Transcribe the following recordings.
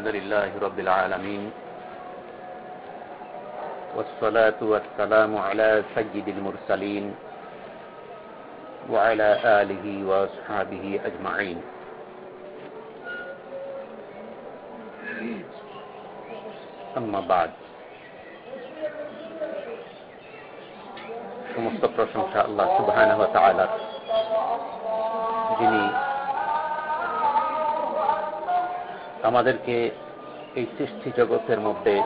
الحمد لله رب العالمين والصلاة والسلام على سيد المرسلين وعلى آله وأصحابه أجمعين أما بعد সমস্ত প্রশংসা আল্লাহ সুবহানাহু ওয়া তাআলার যিনি আমাদেরকে এই সৃষ্টি জগতের মধ্যে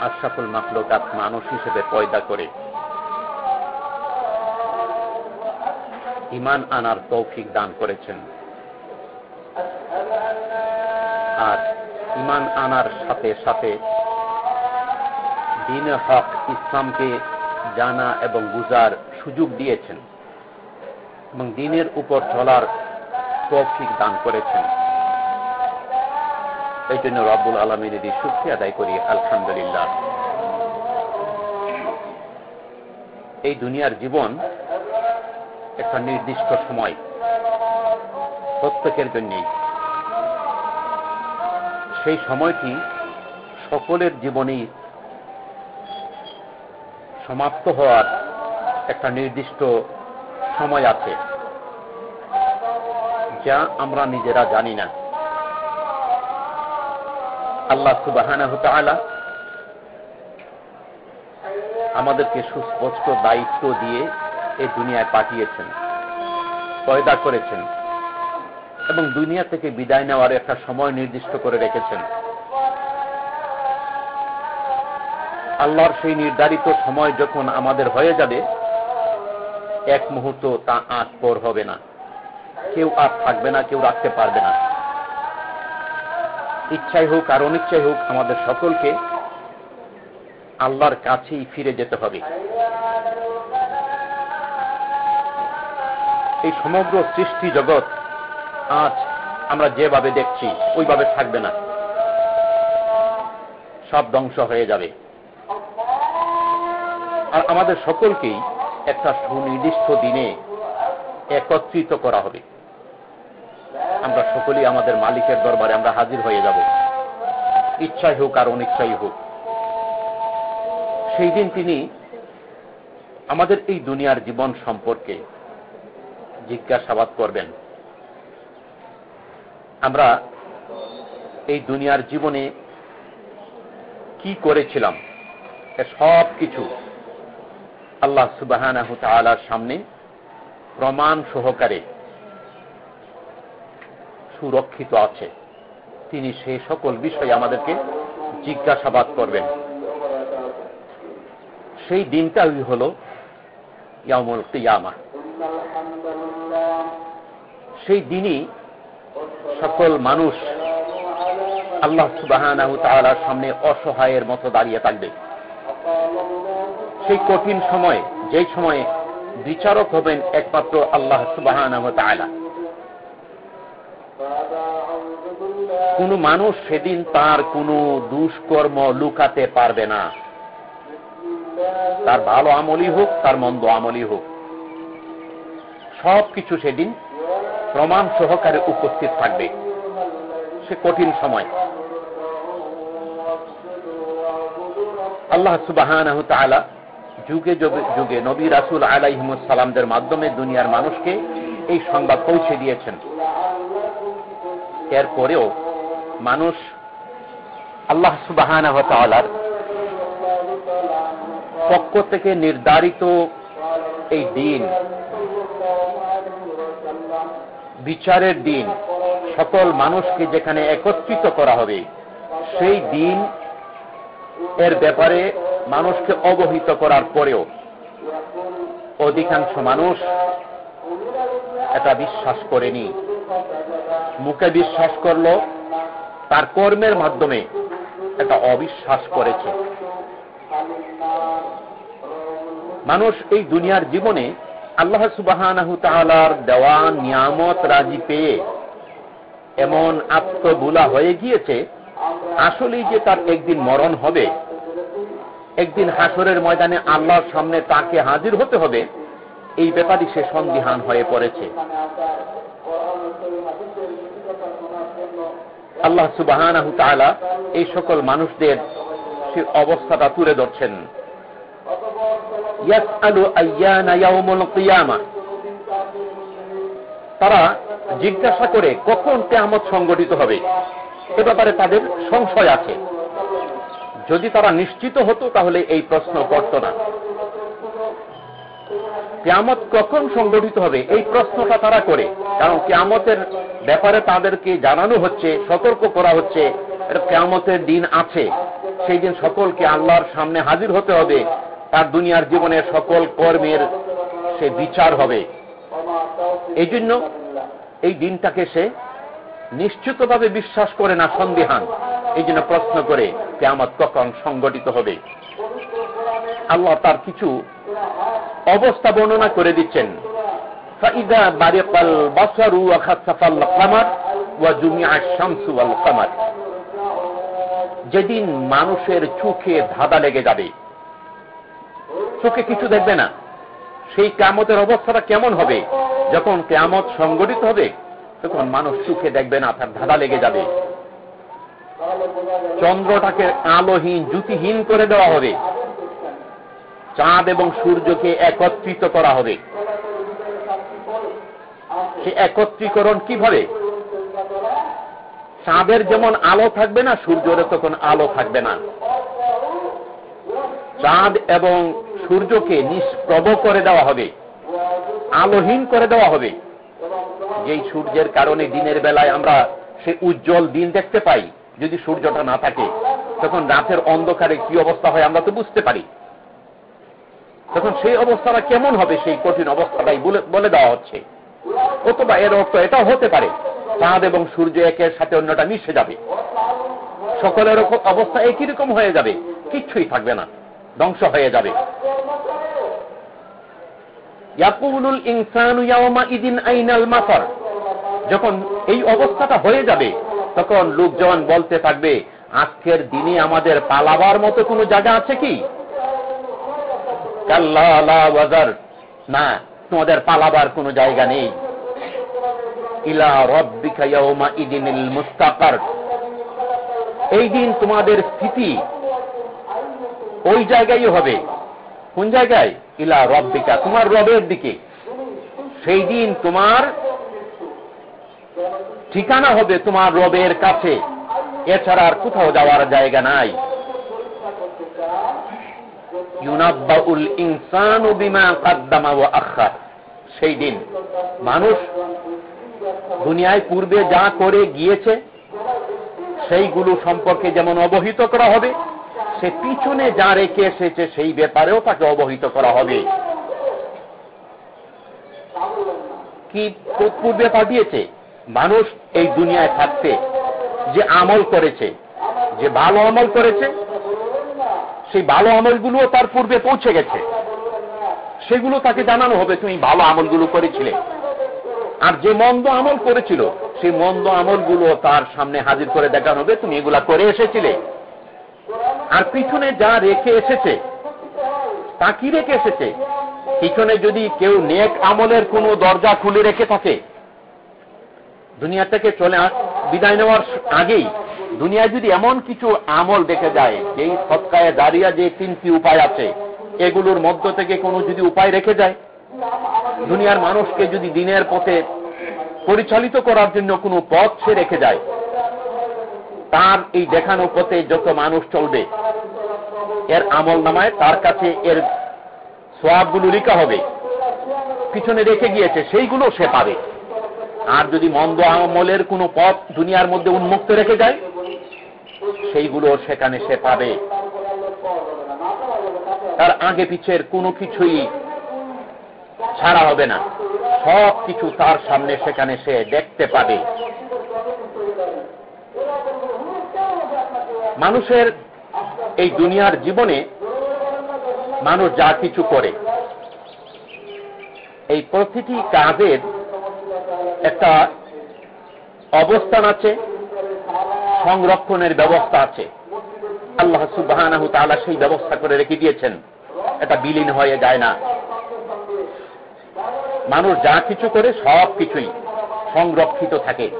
আশরাফুল মাকলুকাত মানুষ হিসেবে পয়দা করে। ইমান আনার তৌফিক দান করেছেন। আর ইমান আনার সাথে সাথে দিন হক ইসলামকে জানা এবং বুঝার সুযোগ দিয়েছেন এবং দিনের উপর চলার তৌফিক দান করেছেন। এই জন্য রব্বুল আলমিনের সুখী আদায় করি, আলহামদুলিল্লাহ। এই দুনিয়ার জীবন একটা নির্দিষ্ট সময়, প্রত্যেকের জন্যই। সেই সময়টি সকলের জীবনেই সমাপ্ত হওয়ার একটা নির্দিষ্ট সময় আছে, যা আমরা নিজেরা জানি না। আল্লাহ সুবাহ আমাদেরকে সুস্পষ্ট দায়িত্ব দিয়ে এই দুনিয়ায় পাঠিয়েছেন, পয়দা করেছেন এবং দুনিয়া থেকে বিদায় নেওয়ার একটা সময় নির্দিষ্ট করে রেখেছেন। আল্লাহর সেই নির্ধারিত সময় যখন আমাদের হয়ে যাবে, এক মুহূর্ত তা আজ পর হবে না। কেউ আর থাকবে না, কেউ রাখতে পারবে না। ইচ্ছাই হোক আর অনিচ্ছাই হোক, আমাদের সকলকে আল্লাহর কাছেই ফিরে যেতে হবে। এই সমগ্র সৃষ্টি জগৎ আজ আমরা যেভাবে দেখছি, ওইভাবে থাকবে না। সব ধ্বংস হয়ে যাবে। আর আমাদের সকলকেই একটা সুনির্দিষ্ট দিনে একত্রিত করা হবে। আমরা সকলেই আমাদের মালিকের দরবারে আমরা হাজির হয়ে যাব। ইচ্ছাই হোক আর অনিচ্ছাই হোক। সেই দিন তিনি আমাদের এই দুনিয়ার জীবন সম্পর্কে জিজ্ঞাসাবাদ করবেন। আমরা এই দুনিয়ার জীবনে কি করেছিলাম? সব কিছু আল্লাহ সুবাহ সামনে প্রমাণ সহকারে সুরক্ষিত আছে। তিনি সেই সকল বিষয়ে আমাদেরকে জিজ্ঞাসাবাদ করবেন। সেই দিনটাই হল ইয়ামুল কিয়ামা। সেই দিনই সকল মানুষ আল্লাহ সুবাহ সামনে অসহায়ের মতো দাঁড়িয়ে থাকবে। সেই কঠিন সময়, যেই সময়ে বিচারক হবেন একমাত্র আল্লাহ সুবাহ কোন মানুষ সেদিন তার কোন দুষ্কর্ম লুকাতে পারবে না। তার ভালো আমলই হোক, তার মন্দ আমলই হোক। সব কিছু সেদিন প্রমাণ সহকারে উপস্থিত থাকবে। সে কঠিন সময়। আল্লাহ সুবাহ যুগে যুগে নবী রাসুল আলাইহমুসালামদের মাধ্যমে দুনিয়ার মানুষকে এই সংবাদ পৌঁছে দিয়েছেন। এরপরেও মানুষ আল্লাহ সুবাহ পক্ষ থেকে নির্ধারিত এই দিন, বিচারের দিন, সকল মানুষকে যেখানে একত্রিত করা হবে, সেই দিন এর ব্যাপারে মানুষকে অবহিত করার পরেও অধিকাংশ মানুষ এটা বিশ্বাস করেনি। মুখে বিশ্বাস করল তার কর্মের মাধ্যমে এটা অবিশ্বাস করেছে। মানুষ এই দুনিয়ার জীবনে আল্লাহ সুবাহ দেওয়া নিয়ামত রাজি পেয়ে এমন আত্মবুলা হয়ে গিয়েছে, আসলেই যে তার একদিন মরণ হবে, একদিন হাসরের ময়দানে আল্লাহর সামনে তাকে হাজির হতে হবে, এই ব্যাপারই সে সন্দিহান হয়ে পড়েছে। আল্লাহ সুবাহ এই সকল মানুষদের অবস্থাটা তুলে ধরছেন। তারা জিজ্ঞাসা করে কখন কেমত সংগঠিত হবে, এ ব্যাপারে তাদের সংশয় আছে। যদি তারা নিশ্চিত হতো তাহলে এই প্রশ্ন করত না। কেয়ামত কখন সংগঠিত হবে, এই প্রশ্নটা তারা করে। কারণ কেয়ামতের ব্যাপারে তাদেরকে জানানো হচ্ছে, সতর্ক করা হচ্ছে কেয়ামতের দিন আছে। সেই দিন সকলকে আল্লাহর সামনে হাজির হতে হবে, তার দুনিয়ার জীবনের সকল কর্মের সে বিচার হবে। এই জন্য এই দিনটাকে সে নিশ্চিতভাবে বিশ্বাস করে না সন্দেহান। এই জন্য প্রশ্ন করে কেমত কখন সংগঠিত হবে? আল্লাহ তার কিছু অবস্থা বর্ণনা করে দিচ্ছেন। যেদিন মানুষের চোখে ধাঁধা লেগে যাবে, চোখে কিছু দেখবে না, সেই কামতের অবস্থাটা কেমন হবে? যখন কেমত সংগঠিত হবে, তখন মানুষ চোখে দেখবে না, তার ধাঁধা লেগে যাবে। চন্দ্রটাকে আলোহীন জ্যোতিহীন করে দেওয়া হবে। চাঁদ এবং সূর্যকে একত্রিত করা হবে। সে একত্রীকরণ কীভাবে? চাঁদের যেমন আলো থাকবে না সূর্যের তখন আলো থাকবে না। চাঁদ এবং সূর্যকে নিষ্প্রভ করে দেওয়া হবে, আলোহীন করে দেওয়া হবে। যেই সূর্যের কারণে দিনের বেলায় আমরা সে উজ্জ্বল দিন দেখতে পাই, যদি সূর্যটা না থাকে, তখন রাতের অন্ধকারে কি অবস্থা হয় আমরা তো বুঝতে পারি। তখন সেই অবস্থাটা কেমন হবে? সেই কঠিন অবস্থাটাই বলে দেওয়া হচ্ছে। অথবা এর অর্থ এটাও হতে পারে, চাঁদ এবং সূর্য একের সাথে অন্যটা মিশে যাবে। সকলের অবস্থা একই রকম হয়ে যাবে, কিচ্ছুই থাকবে না, ধ্বংস হয়ে যাবে। যখন এই অবস্থাটা হয়ে যাবে, তখন লোকজন বলতে থাকবে, আজকের দিনে আমাদের পালাবার মতো কোনো জায়গা আছে কি? না, তোমাদের পালাবার কোন জায়গা নেই। ইলা রব্বিকা ইদিনিল মুস্তাকার। এই দিন তোমাদের স্থিতি ওই জায়গায় হবে। কোন জায়গায়? ইলা রব্বিকা, তোমার রবের দিকে। সেই দিন তোমার ঠিকানা হবে তোমার রবের কাছে। এছাড়া আর কোথাও যাওয়ার জায়গা নাই। সেই দিন। মানুষ দুনিয়ায় পূর্বে যা করে গিয়েছে, সেইগুলো সম্পর্কে যেমন অবহিত করা হবে, সে পিছনে যা রেখে এসেছে, সেই ব্যাপারেও তাকে অবহিত করা হবে। কি পূর্বে পাঠিয়েছে মানুষ এই দুনিয়ায় থাকতে যে আমল করেছে, যে ভালো আমল করেছে সেই ভালো আমলগুলো তার পূর্বে পৌঁছে গেছে। সেগুলো তাকে জানানো হবে, তুমি ভালো আমলগুলো করেছিলে। আর যে মন্দ আমল করেছিল, সেই মন্দ আমলগুলো তার সামনে হাজির করে দেখানো হবে, তুমি এগুলা করে এসেছিলে। আর পিছনে যা রেখে এসেছে, তা কি রেখে এসেছে? পিছনে যদি কেউ নেক আমলের কোনো দরজা খুলে রেখে থাকে, দুনিয়া থেকে চলে বিদায় নেওয়ার আগেই দুনিয়ায় যদি এমন কিছু আমল দেখে যায়, যেই সৎকায় দাঁড়িয়ে যে তিনটি উপায় আছে, এগুলোর মধ্য থেকে কোনো যদি উপায় রেখে যায়? দুনিয়ার মানুষকে যদি দিনের পথে পরিচালিত করার জন্য কোনো পথ সে রেখে যায়, তার এই দেখানো পথে যত মানুষ চলবে, এর আমল নামায় তার কাছে এর সোয়াবগুলো লিখা হবে। পিছনে রেখে গিয়েছে, সেইগুলো সে পাবে। আর যদি মন্দ আমলের কোনো পথ দুনিয়ার মধ্যে উন্মুক্ত রেখে যায় সেইগুলো সেখানে সে পাবে। তার আগে পিছের কোনো কিছুই ছাড়া হবে না। সব কিছু তার সামনে সেখানে সে দেখতে পাবে। মানুষের এই দুনিয়ার জীবনে মানুষ যা কিছু করে, এই প্রতিটি কাজের একটা অবস্থান আছে। সংরক্ষণের ব্যবস্থা আছে। আল্লাহ সুবাহ সেই ব্যবস্থা করে রেখে দিয়েছেন। এটা বিলীন হয়ে যায় না। মানুষ যা কিছু করে সব কিছুই সংরক্ষিত থাকে।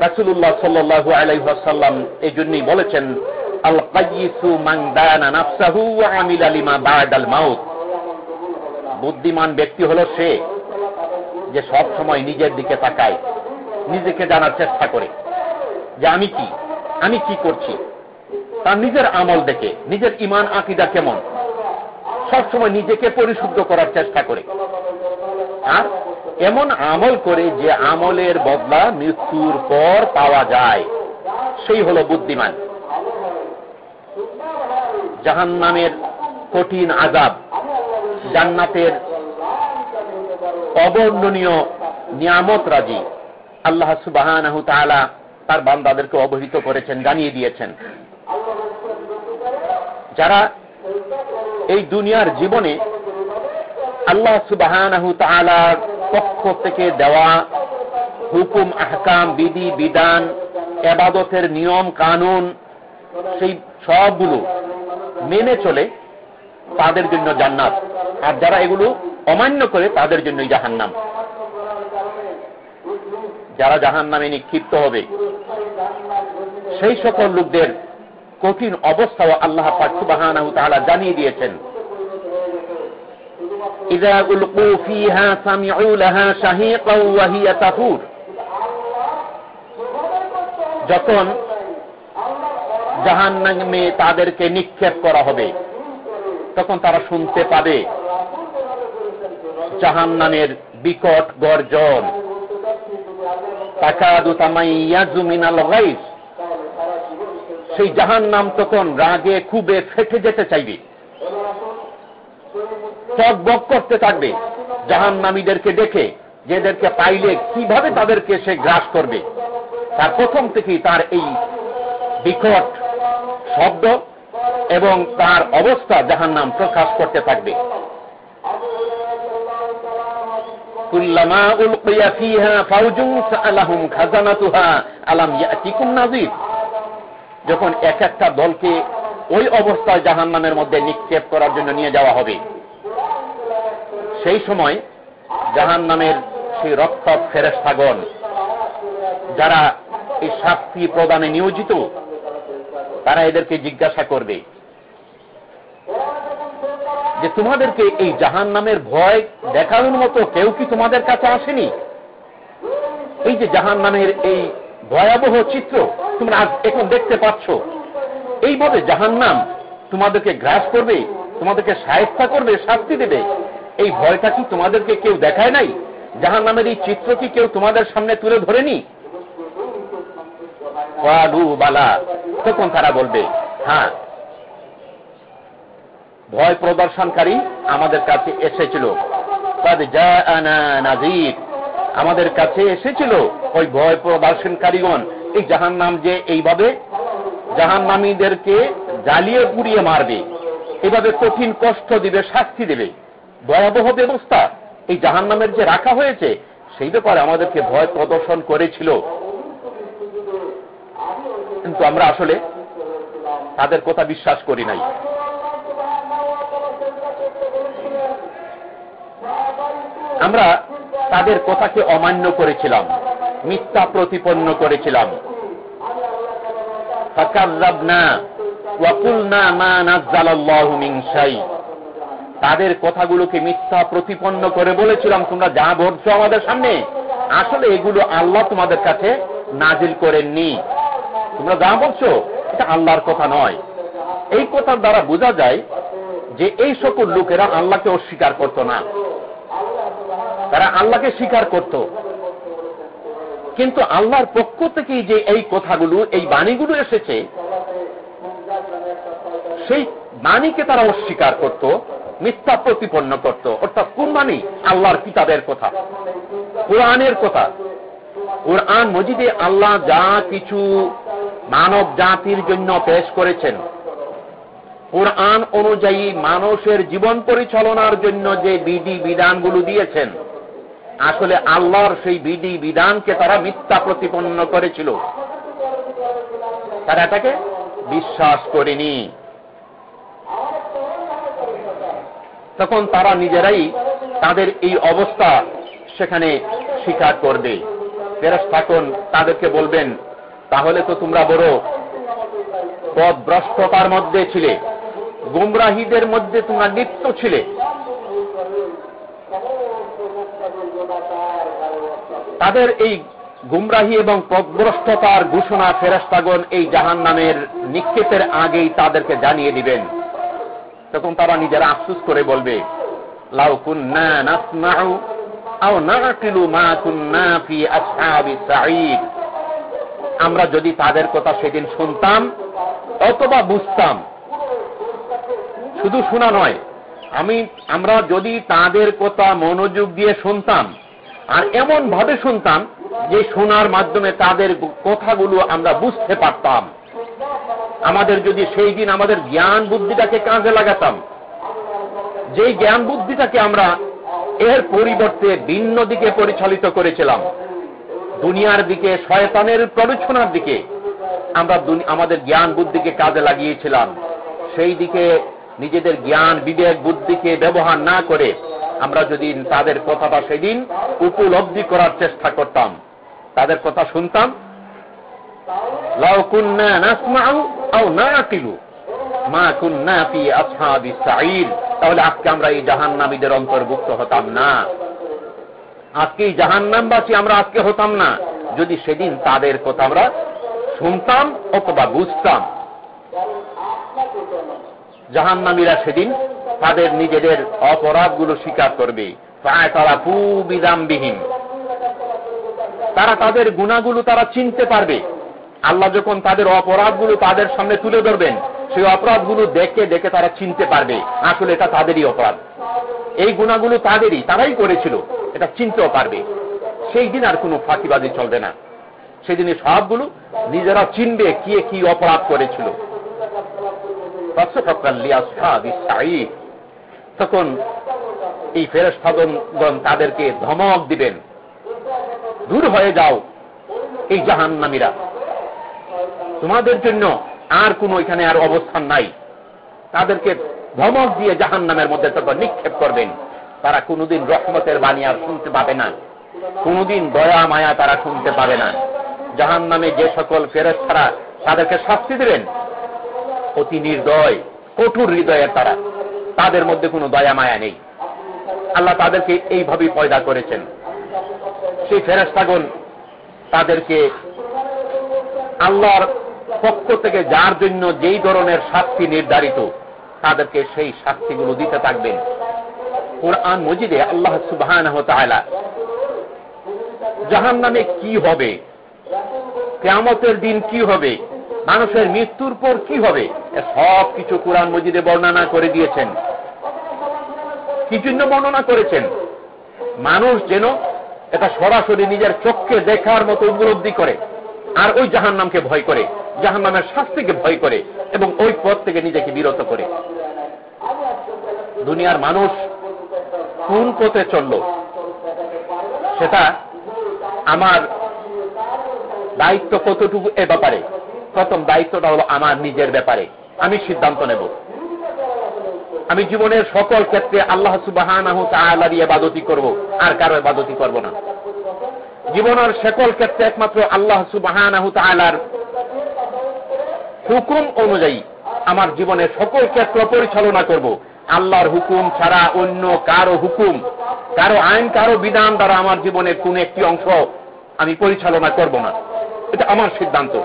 রাসুল্লাহ সাল্লু আলাইসাল্লাম এই জন্যই বলেছেন আল কাইসু মাংদানা আমিল আলিমা বাদাল মাউত। বুদ্ধিমান ব্যক্তি হল সে যে সব সময় নিজের দিকে তাকায়, নিজেকে জানার চেষ্টা করে যে আমি কি আমি কি করছি, তার নিজের আমল দেখে, নিজের ইমান আকিদা কেমন সবসময় নিজেকে পরিশুদ্ধ করার চেষ্টা করে। আর এমন আমল করে যে আমলের বদলা মৃত্যুর পর পাওয়া যায়, সেই হল বুদ্ধিমান। জাহান নামের কঠিন আজাব জান্নাতের অবর্ণনীয় নিয়ামত রাজি। আল্লাহ সুবাহ তার বান্দাদেরকে অবহিত করেছেন, জানিয়ে দিয়েছেন। যারা এই দুনিয়ার জীবনে আল্লাহ সুবাহ পক্ষ থেকে দেওয়া হুকুম, আহকাম, বিধি, বিধান, এবাদতের নিয়ম, কানুন, সেই সবগুলো মেনে চলে তাদের জন্য জান্নাত। আর যারা এগুলো অমান্য করে তাদের জন্যই জাহান নাম যারা জাহান নামে নিক্ষিপ্ত হবে, সেই সকল লোকদের কঠিন অবস্থাও আল্লাহ পাকুবাহানাহু তাহারা জানিয়ে দিয়েছেন। যখন জাহান নামে তাদেরকে নিক্ষেপ করা হবে, তখন তারা শুনতে পাবে জাহান নামের বিকট গর্জন। সেই জাহান নাম তখন রাগে খুবে ফেটে যেতে চাইবে। চক বক করতে থাকবে। জাহান নামীদেরকে দেখে, যেদেরকে পাইলে কীভাবে তাদেরকে সে গ্রাস করবে। তার প্রথম থেকেই তার এই বিকট শব্দ এবং তার অবস্থা জাহান নাম প্রকাশ করতে থাকবে। যখন এক একটা দলকে ওই অবস্থায় জাহান নামের মধ্যে নিক্ষেপ করার জন্য নিয়ে যাওয়া হবে, সেই সময় জাহান নামের সেই রক্ষক ফেরেস্তাগণ যারা এই শাস্তি প্রদানে নিয়োজিত, তারা এদেরকে জিজ্ঞাসা করবে যে তোমাদেরকে এই জাহান নামের ভয় দেখানোর মতো কেউ কি তোমাদের কাছে আসেনি? এই যে জাহান নামের এই ভয়াবহ চিত্র তোমরা আজ এখন দেখতে পাচ্ছ। এইভাবে জাহান নাম তোমাদেরকে গ্রাস করবে, তোমাদেরকে সাহেস্তা করবে, শাস্তি দেবে। এই ভয়টা কি তোমাদেরকে কেউ দেখায় নাই? জাহান নামের এই চিত্র কি কেউ তোমাদের সামনে তুলে ধরেনি? বালা, তখন তারা বলবে হ্যাঁ ভয় প্রদর্শনকারী আমাদের কাছে এসেছিল। আমাদের কাছে এসেছিল ওই ভয় প্রদর্শনকারীগণ। এই জাহান নাম যে এইভাবে জাহান নামীদেরকে জ্বালিয়ে পুড়িয়ে মারবে, এভাবে কঠিন কষ্ট দিবে, শাস্তি দেবে। ভয়াবহ ব্যবস্থা এই জাহান নামের যে রাখা হয়েছে, সেই ব্যাপারে আমাদেরকে ভয় প্রদর্শন করেছিল। কিন্তু আমরা আসলে তাদের কথা বিশ্বাস করি নাই। আমরা তাদের কথাকে অমান্য করেছিলাম, মিথ্যা প্রতিপন্ন করেছিলাম। তাদের কথাগুলোকে মিথ্যা প্রতিপন্ন করে বলেছিলাম, তোমরা যা বলছো আমাদের সামনে, আসলে এগুলো আল্লাহ তোমাদের কাছে নাজিল করেননি। তোমরা যা বলছো, এটা আল্লাহর কথা নয়। এই কথার দ্বারা বোঝা যায় যে এই সকল লোকেরা আল্লাহকে অস্বীকার করত না। তারা আল্লাহকে স্বীকার করত। কিন্তু আল্লাহর পক্ষ থেকেই যে এই কথাগুলো, এই বাণীগুলো এসেছে, সেই বাণীকে তারা অস্বীকার করত, মিথ্যা প্রতিপন্ন করত। অর্থাৎ কোন বাণী? আল্লাহর কিতাবের কথা, কোরআনের কথা। কোরআন মজিদে আল্লাহ যা কিছু মানব জাতির জন্য পেশ করেছেন, কোরআন অনুযায়ী মানুষের জীবন পরিচালনার জন্য যে বিধি বিধানগুলো দিয়েছেন আসলে আল্লাহর সেই বিধি বিধানকে তারা মিথ্যা প্রতিপন্ন করেছিল। তারা এটাকে বিশ্বাস করেনি। তখন তারা নিজেরাই তাদের এই অবস্থা সেখানে স্বীকার করবে। ফেরস থাকুন তাদেরকে বলবেন, তাহলে তো তোমরা বড় পদভ্রষ্টতার মধ্যে ছিলে। গুমরাহিদের মধ্যে তোমরা লিপ্ত ছিলে। তাদের এই গুমরাহি এবং পদভ্রষ্টতার ঘোষণা ফেরাস্তাগন এই জাহান নামের নিক্ষেপের আগেই তাদেরকে জানিয়ে দিবেন। তখন তারা নিজেরা আফসুস করে বলবে, লাউ আমরা যদি তাদের কথা সেদিন শুনতাম অথবা বুঝতাম, শুধু শোনা নয়, আমি, আমরা যদি তাদের কথা মনোযোগ দিয়ে শুনতাম আর এমন ভাবে শুনতাম যে শোনার মাধ্যমে তাদের কথাগুলো আমরা বুঝতে পারতাম। আমাদের যদি সেই দিন আমাদের জ্ঞান বুদ্ধিটাকে কাজে লাগাতাম যে জ্ঞান বুদ্ধিটাকে আমরা এর পরিবর্তে ভিন্ন দিকে পরিচালিত করেছিলাম, দুনিয়ার দিকে, শয়তানের প্ররোচনার দিকে আমরা আমাদের জ্ঞান বুদ্ধিকে কাজে লাগিয়েছিলাম, সেই দিকে নিজেদের জ্ঞান, বিবেক বুদ্ধিকে ব্যবহার না করে আমরা যদি তাদের কথাটা সেদিন উপলব্ধি করার চেষ্টা করতাম, তাদের কথা শুনতাম তাহলে আজকে আমরা এই জাহান নামীদের অন্তর্ভুক্ত হতাম না। আজকে এই জাহান নামবাসী আমরা আজকে হতাম না। যদি সেদিন তাদের কথা আমরা শুনতাম অথবা বুঝতাম, জাহান্নামীরা সেদিন তাদের নিজেদের অপরাধগুলো স্বীকার করবে। তারা পুবিদামবিহীন তারা তাদের গুণাগুলো তারা চিনতে পারবে। আল্লাহ যখন তাদের অপরাধগুলো তাদের সামনে তুলে ধরবেন, সেই অপরাধগুলো দেখে দেখে তারা চিনতে পারবে, আসলে এটা তাদেরই অপরাধ। এই গুণাগুলো তাদেরই, তারাই করেছিল, এটা চিনতেও পারবে। সেই দিন আর কোনো ফাঁকিবাজি চলবে না। সেদিনে সবগুলো নিজেরা চিনবে কে কি অপরাধ করেছিল। তখন এই ফেরস্তাগণ তাদেরকে ধমক দিবেন। দূর হয়ে যাও এই জাহান নামীরা তোমাদের জন্য আর কোনো এখানে আর অবস্থান নাই। তাদেরকে ধমক দিয়ে জাহান নামের মধ্যে তখন নিক্ষেপ করবেন। তারা কোনোদিন রহমতের বাণী আর শুনতে পাবে না। কোনোদিন দয়া, মায়া তারা শুনতে পাবে না। জাহান নামে যে সকল ফেরত তারা তাদেরকে শাস্তি দেবেন, অতি নির্দয়, কঠোর হৃদয়ের তারা। তাদের মধ্যে কোনো দয়া, মায়া নেই। আল্লাহ তাদেরকে এইভাবেই পয়দা করেছেন। সেই ফেরেস্তাগণ তাদেরকে আল্লাহর পক্ষ থেকে যার জন্য যেই ধরনের শাস্তি নির্ধারিত, তাদেরকে সেই শাস্তিগুলো দিতে থাকবেন। কোরআন মজিদে আল্লাহ সুবাহ জাহান নামে কি হবে কেমতের দিন কি হবে মানুষের মৃত্যুর পর কি হবে? সব কিছু কোরআন মজিদে বর্ণনা করে দিয়েছেন। কি জন্য বর্ণনা করেছেন? মানুষ যেন এটা সরাসরি নিজের চোখকে দেখার মতো উপলব্ধি করে, আর ওই জাহান নামকে ভয় করে জাহান নামের শাস্তিকে ভয় করে, এবং ওই পথ থেকে নিজেকে বিরত করে। দুনিয়ার মানুষ কোন পথে চলল? সেটা আমার দায়িত্ব কতটুকু এ ব্যাপারে? প্রথম দায়িত্বটা হলো আমার নিজের ব্যাপারে। আমি সিদ্ধান্ত নেব। আমি জীবনের সকল ক্ষেত্রে আল্লাহ সুবাহান এবাদতি করব, আর কারও এবাদতি করব না। জীবনের সকল ক্ষেত্রে একমাত্র আল্লাহ সুবাহান হুকুম অনুযায়ী আমার জীবনের সকল ক্ষেত্র পরিচালনা করব। আল্লাহর হুকুম ছাড়া অন্য কারও হুকুম, কারও আইন, কারও বিধান দ্বারা আমার জীবনের কোন একটি অংশ আমি পরিচালনা করব না। এটা আমার সিদ্ধান্ত।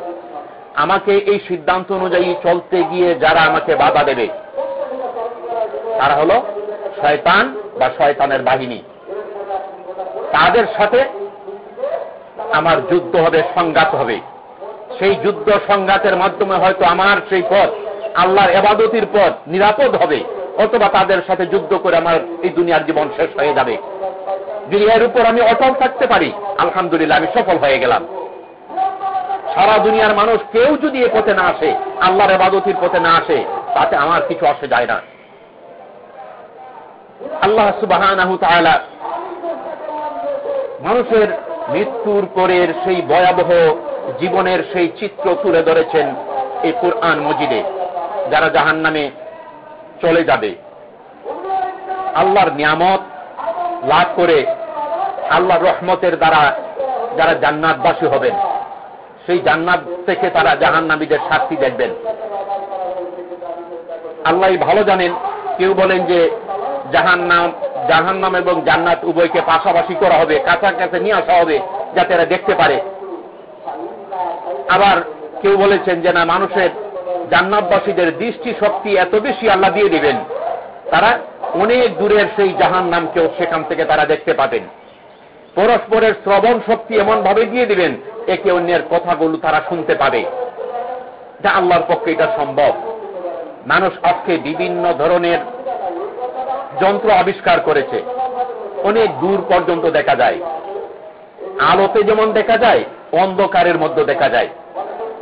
আমাকে এই সিদ্ধান্ত অনুযায়ী চলতে গিয়ে যারা আমাকে বাধা দেবে, তারা হল শয়তান বা শয়তানের বাহিনী। তাদের সাথে আমার যুদ্ধ হবে, সংঘাত হবে। সেই যুদ্ধ সংঘাতের মাধ্যমে হয়তো আমার সেই পথ, আল্লাহর এবাদতির পথ নিরাপদ হবে, অথবা তাদের সাথে যুদ্ধ করে আমার এই দুনিয়ার জীবন শেষ হয়ে যাবে। যদি এর উপর আমি অটল থাকতে পারি, আলহামদুলিল্লাহ, আমি সফল হয়ে গেলাম। সারা দুনিয়ার মানুষ কেউ যদি এ পথে না আসে, আল্লাহর এবাদতির পথে না আসে, তাতে আমার কিছু আসে যায় না। আল্লাহ সুবাহ মানুষের মৃত্যুর পরের সেই ভয়াবহ জীবনের সেই চিত্র তুলে ধরেছেন এই কোরআন মজিদে, যারা জাহান নামে চলে যাবে। আল্লাহর নিয়ামত লাভ করে আল্লাহর রহমতের দ্বারা যারা জান্নাতবাসী হবেন। সেই জান্নাত থেকে তারা জাহান নামীদের শাস্তি দেখবেন। আল্লাহ ভালো জানেন, কেউ বলেন যে জাহান নাম জাহান নাম এবং জান্নাত উভয়কে পাশাপাশি করা হবে, কাছাকাছি নিয়ে আসা হবে, যাতে এরা দেখতে পারে। আবার কেউ বলেছেন যে না, মানুষের জান্নাতবাসীদের দৃষ্টি শক্তি এত বেশি আল্লাহ দিয়ে দিবেন। তারা অনেক দূরের সেই জাহান নামকেও সেখান থেকে তারা দেখতে পাবেন। পরস্পরের শ্রবণ শক্তি এমন ভাবে দিয়ে দিবেন, একে অন্যের কথাগুলো তারা শুনতে পাবে। যা আল্লাহর পক্ষে এটা সম্ভব। মানুষ আজকে বিভিন্ন ধরনের যন্ত্র আবিষ্কার করেছে। অনেক দূর পর্যন্ত দেখা যায়। আলোতে যেমন দেখা যায়, অন্ধকারের মধ্যে দেখা যায়।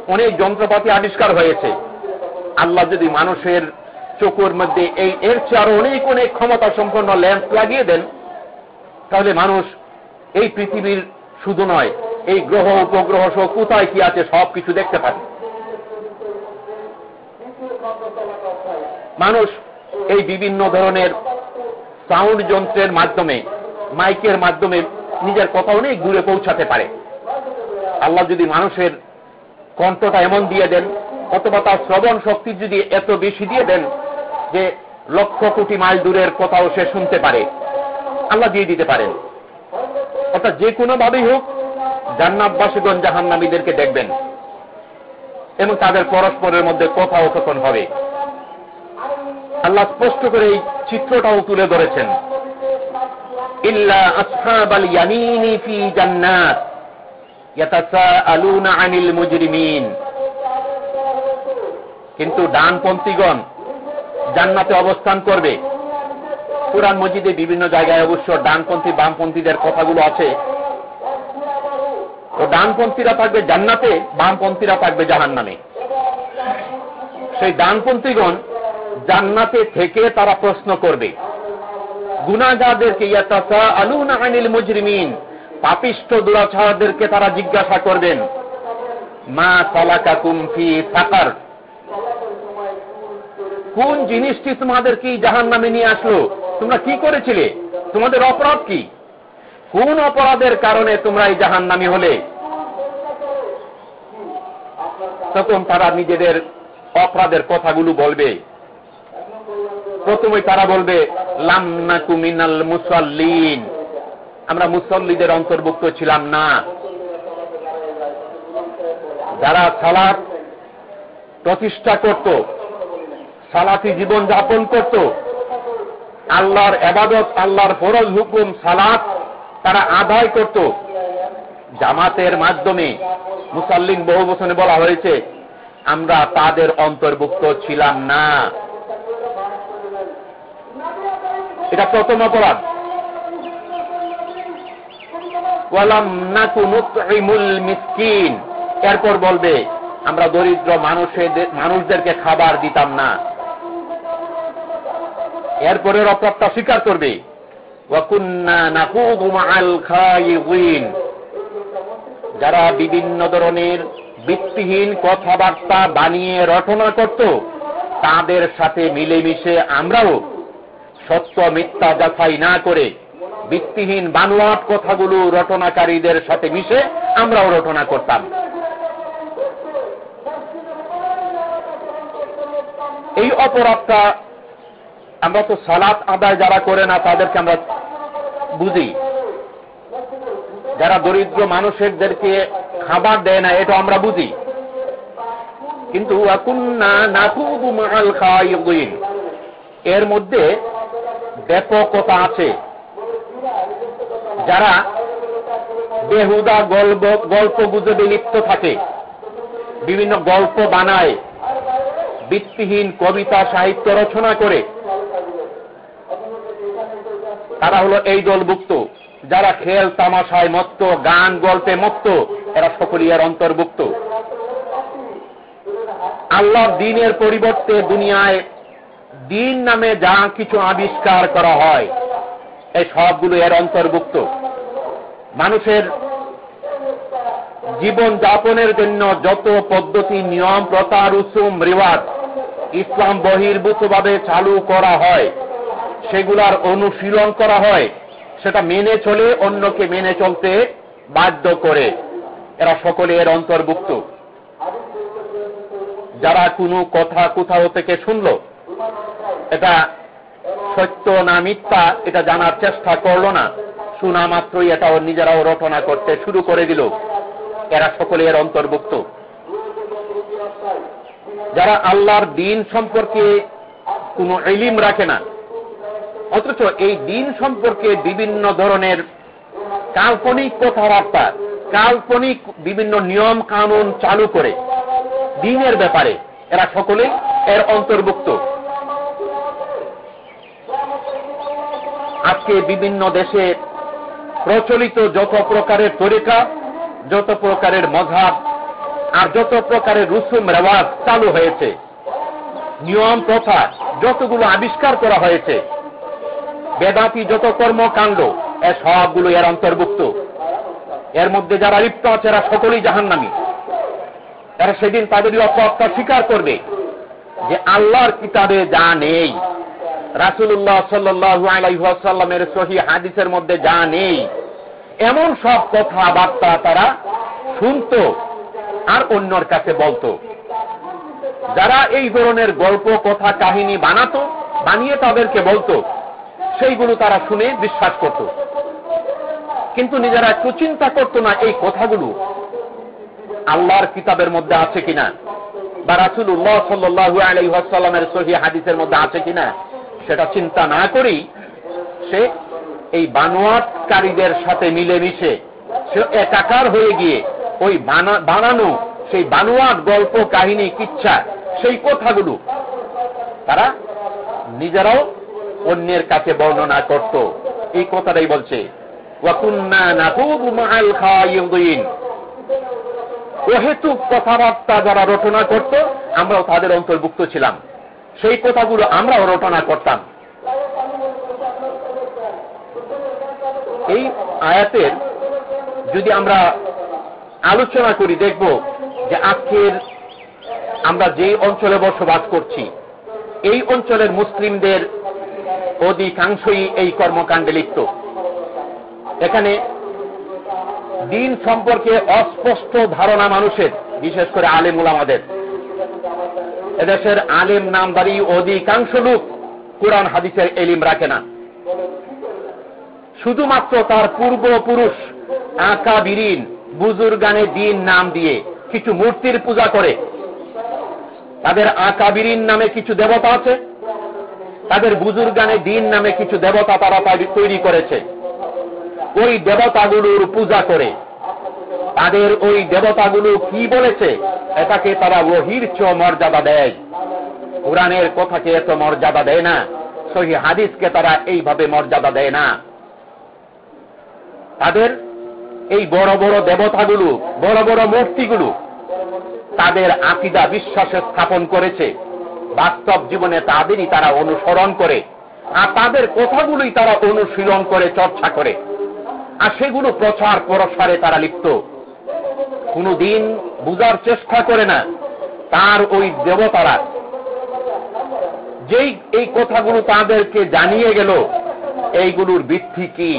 অনেক যন্ত্রপাতি আবিষ্কার হয়েছে। আল্লাহ যদি মানুষের চোখের মধ্যে এই এর চেয়ে আরও অনেক অনেক ক্ষমতা সম্পন্ন ল্যাম্প লাগিয়ে দেন, তাহলে মানুষ এই পৃথিবীর শুধু নয়, এই গ্রহ, উপগ্রহ সহ কোথায় কি আছে সব কিছু দেখতে পারে মানুষ এই বিভিন্ন ধরনের সাউন্ড যন্ত্রের মাধ্যমে, মাইকের মাধ্যমে নিজের কথা অনেক দূরে পৌঁছাতে পারে। আল্লাহ যদি মানুষের কণ্ঠটা এমন দিয়ে দেন, অথবা তার শ্রবণ শক্তি যদি এত বেশি দিয়ে দেন, যে লক্ষ কোটি মাইল দূরের কথাও সে শুনতে পারে। আল্লাহ দিয়ে দিতে পারেন। অর্থাৎ যে কোনো ভাবেই হোক, জান্নাতবাসীগণ জাহান্নামীদেরকে দেখবেন এবং তাদের পরস্পরের মধ্যে কথাও তখন হবে। আল্লাহ স্পষ্ট করে এই চিত্রটাও তুলে ধরেছেন। ইল্লা আসহাব আল কিন্তু ডানপন্থীগণ জান্নাতে অবস্থান করবে। কোরআন মজিদে বিভিন্ন জায়গায় অবশ্য ডানপন্থী, বামপন্থীদের কথাগুলো আছে। ও ডানপন্থীরা থাকবে জান্নাতে, বামপন্থীরা থাকবে জাহান নামে সেই ডানপন্থীগণ জান্নাতে থেকে তারা প্রশ্ন করবে গুনাগাদেরকে আলুনা আনিল মুজরিমিন পাপিষ্ট দুরাচারদেরকে তারা জিজ্ঞাসা করবেন, মা কলাকা কুমফি সাকার? কোন জিনিসটি তোমাদেরকে জাহান নামে নিয়ে আসলো? তোমরা কি করেছিলে? তোমাদের অপরাধ কি? কোন অপরাধের কারণে তোমরা এই জাহান নামি হলে? তখন তারা নিজেদের অপরাধের কথাগুলো বলবে। প্রথমে তারা বলবে লামনা কুমিনাল মুসল্লিন। আমরা মুসল্লিদের অন্তর্ভুক্ত ছিলাম না। যারা সালাত প্রতিষ্ঠা করত সালাতি জীবন যাপন করত। আল্লাহর এবাদত, আল্লাহর ফরজ হুকুম, সালাত তারা আদায় করত। জামাতের মাধ্যমে মুসাল্লিন বহু বছরে বলা হয়েছে, আমরা তাদের অন্তর্ভুক্ত ছিলাম না। এটা প্রথম অপরাধ। মিসকিন। এরপর বলবে, আমরা দরিদ্র মানুষের মানুষদেরকে খাবার দিতাম না। এরপরে অপ্রাপ্তা স্বীকার করবে। যারা বিভিন্ন ধরনের ভিত্তিহীন কথাবার্তা বানিয়ে রটনা করত, তাদের সাথে মিলেমিশে আমরাও সত্য মিথ্যা যাচাই না করে ভিত্তিহীন বানোয়াট কথাগুলো রটনাকারীদের সাথে মিশে আমরাও রটনা করতাম। এই অপরাধটা আমরা তো সালাত আদায় যারা করে না, তাদেরকে আমরা বুঝি। যারা দরিদ্র মানুষেরদেরকে খাবার দেয় না, এটা আমরা বুঝি। কিন্তু এর মধ্যে ব্যাপকতা আছে। যারা বেহুদা গল্প গল্প গুজবে লিপ্ত থাকে, বিভিন্ন গল্প বানায়, ভিত্তিহীন কবিতা সাহিত্য রচনা করে তারা হলো এই দলভুক্ত। যারা খেল, তামাশায় মত্ত, গান, গল্পে মত্ত এরা সকলেই এর অন্তর্ভুক্ত। আল্লাহ দিনের পরিবর্তে দুনিয়ায় দিন নামে যা কিছু আবিষ্কার করা হয়, এই সবগুলো এর অন্তর্ভুক্ত। মানুষের জীবন যাপনের জন্য যত পদ্ধতি, নিয়ম প্রথা রুসুম রিওয়াজ ইসলাম বহির্ভূতভাবে চালু করা হয় সেগুলার অনুশীলন করা হয়, সেটা মেনে চলে অন্যকে মেনে চলতে বাধ্য করে। এরা সকলে এর অন্তর্ভুক্ত। যারা কোনো কথা কোথাও থেকে শুনল, এটা সত্য না মিথ্যা, এটা জানার চেষ্টা করল না। শোনা মাত্রই এটা ওর নিজেরাও রটনা করতে শুরু করে দিল। এরা সকলে এর অন্তর্ভুক্ত। যারা আল্লাহর দিন সম্পর্কে কোনো এলিম রাখে না অথচ এই দিন সম্পর্কে বিভিন্ন ধরনের কাল্পনিক কথাবার্তা, কাল্পনিক বিভিন্ন নিয়ম কানুন চালু করে দিনের ব্যাপারে এরা সকলেই এর অন্তর্ভুক্ত। আজকে বিভিন্ন দেশে প্রচলিত যত প্রকারের তরিকা, যত প্রকারের মজাব আর যত প্রকারের রুসুম রেওয়াজ চালু হয়েছে, নিয়ম প্রথা যতগুলো আবিষ্কার করা হয়েছে বেদাতি যত কর্মকাণ্ড, এ সবগুলো এর অন্তর্ভুক্ত। এর মধ্যে যারা লিপ্ত আছে, এরা সকলেই জাহান্নামী। তারা সেদিন তাদেরই অপরাধটা স্বীকার করবে যে আল্লাহর কিতাবে যা নেই। রাসুল্লাহ সাল্লু সহি হাদিসের মধ্যে যা নেই, এমন সব কথাবার্তা তারা শুনত আর অন্যর কাছে বলতো। যারা এই ধরনের গল্প, কথা, কাহিনী বানাতো, বানিয়ে তাদেরকে বলতো সেইগুলো তারা শুনে বিশ্বাস করত। কিন্তু নিজেরা একটু চিন্তা করতো না এই কথাগুলো। আল্লাহর কিতাবের মধ্যে আছে কিনা? বা রাসুল্লাহ সাল্লু আলাইসাল্লামের সহি হাদিসের মধ্যে আছে কিনা? সেটা চিন্তা না করেই সে এই বানোয়াটকারীদের সাথে মিলেমিশে, সে একাকার হয়ে গিয়ে ওই বানানো সেই বানোয়াট গল্প, কাহিনী, কিচ্ছা, সেই কথাগুলো তারা নিজেরাও অন্যের কাছে বর্ণনা করত। এই কথাটাই বলছে অহেতুক কথাবার্তা যারা রচনা করত, আমরাও তাদের অন্তর্ভুক্ত ছিলাম। সেই কথাগুলো আমরাও রচনা করতাম। এই আয়াতের যদি আমরা আলোচনা করি, দেখব যে আজকের আমরা যে অঞ্চলে বসবাস করছি, এই অঞ্চলের মুসলিমদের অধিকাংশই এই কর্মকাণ্ডে লিপ্ত। এখানে দিন সম্পর্কে অস্পষ্ট ধারণা মানুষের, বিশেষ করে আলেমুল আমাদের এদেশের আলেম নামদারি অধিকাংশ লোক কোরআন হাদিসের এলিম রাখে না। শুধুমাত্র তার পূর্বপুরুষ আঁকা বিরিন বুজুর্গানে দিন নাম দিয়ে কিছু মূর্তির পূজা করে। তাদের আঁকা নামে কিছু দেবতা আছে। তাদের বুজুর্গানে দিন নামে কিছু দেবতা তারা তৈরি করেছে। ওই দেবতাগুলোর পূজা করে। তাদের ওই দেবতাগুলো কি বলেছে? এটাকে তারা ওহির চ মর্যাদা দেয়। কোরআনের কথাকে এত মর্যাদা দেয় না? সহি হাদিসকে তারা এইভাবে মর্যাদা দেয় না। তাদের এই বড় বড় দেবতাগুলো, বড় বড় মূর্তিগুলো তাদের আকিদা, বিশ্বাসে স্থাপন করেছে। বাস্তব জীবনে তাদেরই তারা অনুসরণ করে, আর কথাগুলোই তারা অনুশীলন করে, চর্চা করে। আর সেগুলো প্রচার প্রসারে তারা লিপ্ত। কোনদিন বুঝার চেষ্টা করে না তার ওই দেবতারা। যেই এই কথাগুলো তাদেরকে জানিয়ে গেল, এইগুলোর ভিত্তি কি?